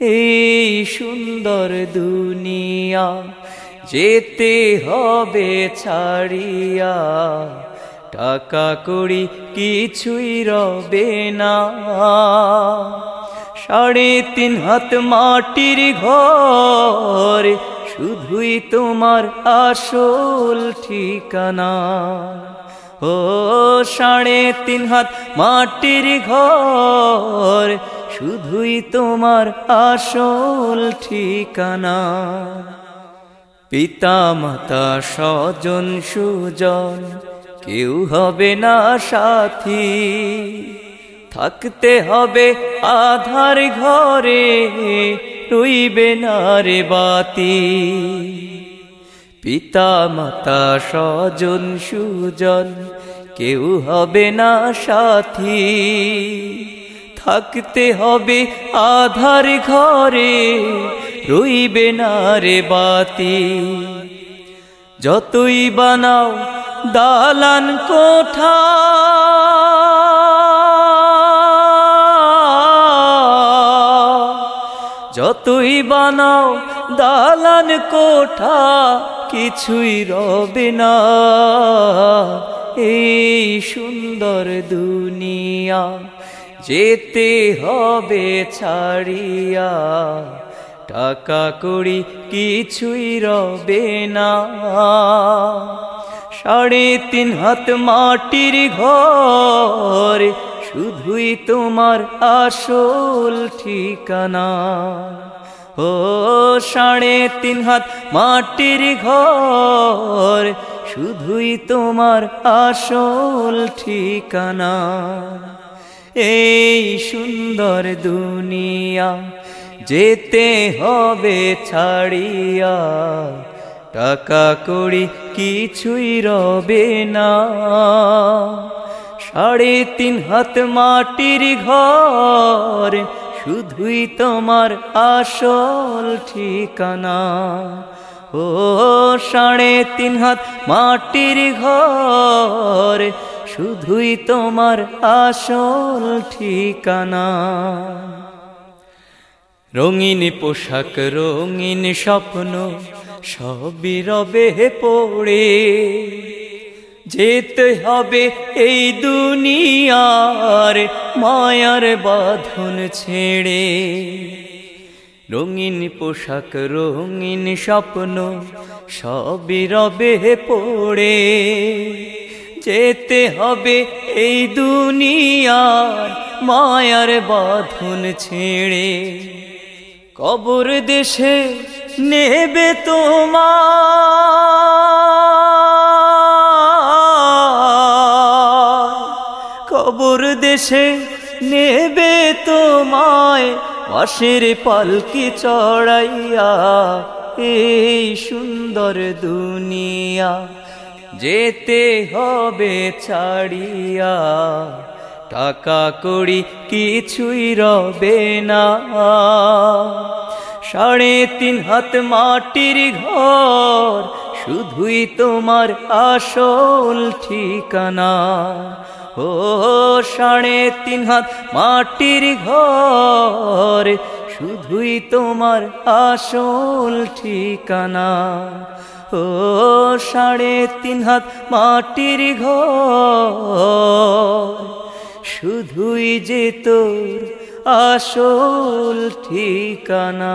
এই সুন্দর দুনিয়া যেতে হবে ছাড়িয়া। টাকা করি কিছুই রবে না। সাড়ে তিন হাত মাটির ঘর, শুধুই তোমার আসল ঠিকানা। ও সাড়ে তিন হাত মাটির ঘর শুধুই তোমার আসল ঠিকানা। পিতা মাতা স্বজন, সুজন, কেউ হবে না সাথী। থাকতে হবে আধার ঘরে, রইবে না রে বাতি। পিতা মাতা স্বজন, সুজন, কেউ হবে না সাথী। থাকতে হবে আধার ঘরে, রইবে না রে বাতি যতই বানাও দালান কোঠা, যতই বানাও দালান কোঠা, কিছুই রবে না। এই সুন্দর দুনিয়া যেতে হবে ছাড়িয়া, টাকা করি কিছুই রবে না। সাড়ে তিন হাত মাটির ঘর, শুধুই তোমার আসল ঠিকানা। ও, সাড়ে তিন হাত মাটির ঘর, শুধুই তোমার আসল ঠিকানা। এই সুন্দর দুনিয়া যেতে হবে ছাড়িয়া। টাকা করি কিছুই রবে না। সাড়ে তিন হাত মাটির ঘর, শুধুই তোমার আসল ঠিকানা। ও সাড়ে তিন হাত মাটির ঘর শুধুই তোমার আসল ঠিকানা। রঙিন পোশাক, রঙিন স্বপ্ন, সবই রবে পড়ে। যেতে হবে এই দুনিয়ার মায়ার বাঁধন ছেড়ে। রঙিন পোশাক, রঙিন স্বপ্ন, সবই রবে পড়ে। যেতে হবে এই দুনিয়ার মায়ার বাঁধন ছেড়ে। কবর দেশে নেবে তোমার। কবর দেশে নেবে তোমায় বাঁশের পালকি চড়াইয়া, এই সুন্দর দুনিয়া। যেতে হবে ছাড়িয়া, টাকা করি কিছুই রবে না। সাড়ে তিন হাত মাটির ঘর, শুধুই তোমার আসল ঠিকানা। ও, সাড়ে তিন হাত মাটির ঘর শুধুই তোমার আসল ঠিকানা। ও সাড়ে তিন হাত মাটির ঘর। শুধুই যে তোর আসল ঠিকানা।